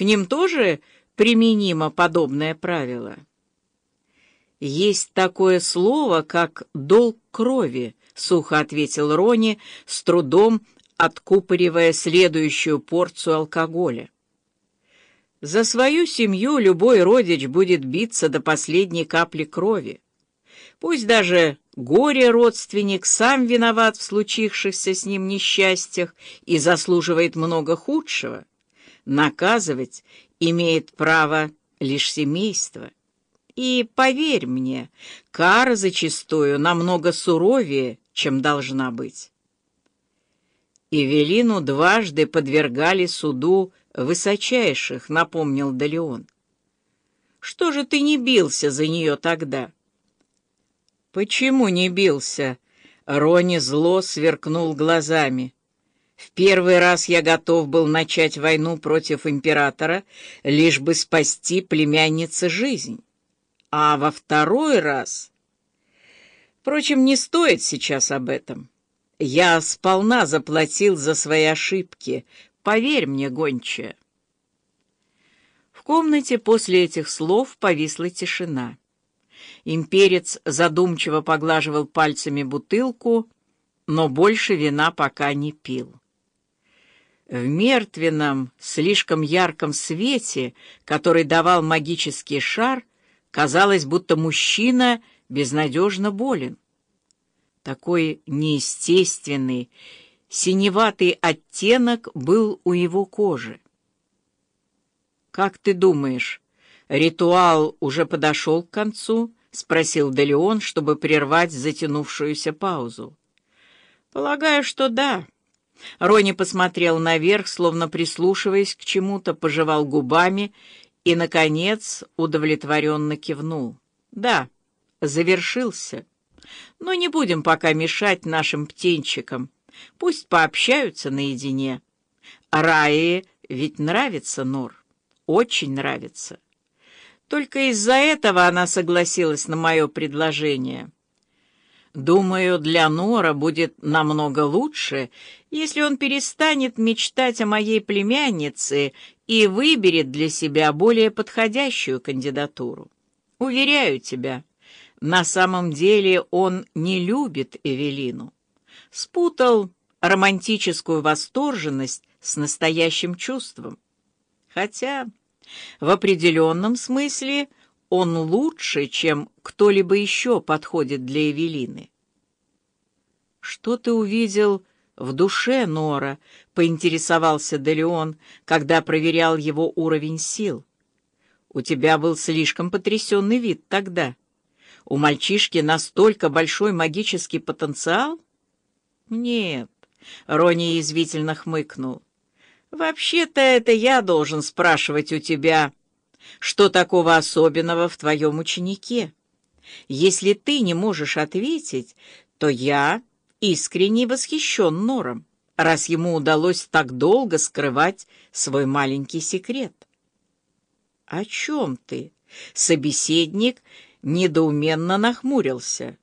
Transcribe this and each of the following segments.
К ним тоже применимо подобное правило. «Есть такое слово, как долг крови», — сухо ответил Рони, с трудом откупоривая следующую порцию алкоголя. «За свою семью любой родич будет биться до последней капли крови. Пусть даже горе-родственник сам виноват в случившихся с ним несчастьях и заслуживает много худшего, наказывать имеет право лишь семейство». И поверь мне, кара зачастую намного суровее, чем должна быть. Эвелину дважды подвергали суду высочайших, напомнил Далеон. Что же ты не бился за нее тогда? Почему не бился? Рони зло сверкнул глазами. В первый раз я готов был начать войну против императора, лишь бы спасти племяннице жизнь а во второй раз... Впрочем, не стоит сейчас об этом. Я сполна заплатил за свои ошибки, поверь мне, гончая. В комнате после этих слов повисла тишина. Имперец задумчиво поглаживал пальцами бутылку, но больше вина пока не пил. В мертвенном, слишком ярком свете, который давал магический шар, Казалось, будто мужчина безнадежно болен. Такой неестественный, синеватый оттенок был у его кожи. «Как ты думаешь, ритуал уже подошел к концу?» — спросил Делеон, чтобы прервать затянувшуюся паузу. «Полагаю, что да». Рони посмотрел наверх, словно прислушиваясь к чему-то, пожевал губами и, наконец, удовлетворенно кивнул. «Да, завершился. Но не будем пока мешать нашим птенчикам. Пусть пообщаются наедине. Раи ведь нравится Нор. Очень нравится. Только из-за этого она согласилась на мое предложение». Думаю, для Нора будет намного лучше, если он перестанет мечтать о моей племяннице и выберет для себя более подходящую кандидатуру. Уверяю тебя, на самом деле он не любит Эвелину. Спутал романтическую восторженность с настоящим чувством. Хотя в определенном смысле он лучше, чем кто-либо еще подходит для Эвелины. «Что ты увидел в душе Нора?» — поинтересовался Делеон, когда проверял его уровень сил. «У тебя был слишком потрясенный вид тогда. У мальчишки настолько большой магический потенциал?» «Нет», — Рони язвительно хмыкнул. «Вообще-то это я должен спрашивать у тебя» Что такого особенного в твоем ученике? Если ты не можешь ответить, то я искренне восхищен Нором, раз ему удалось так долго скрывать свой маленький секрет. «О чем ты?» Собеседник недоуменно нахмурился.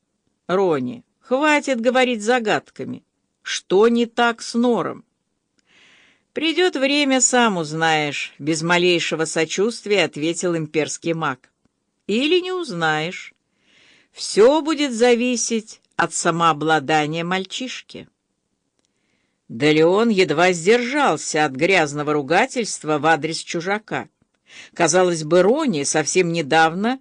«Рони, хватит говорить загадками. Что не так с Нором?» «Придет время, сам узнаешь», — без малейшего сочувствия ответил имперский маг. «Или не узнаешь. Все будет зависеть от самообладания мальчишки». Да Леон едва сдержался от грязного ругательства в адрес чужака. Казалось бы, Рони совсем недавно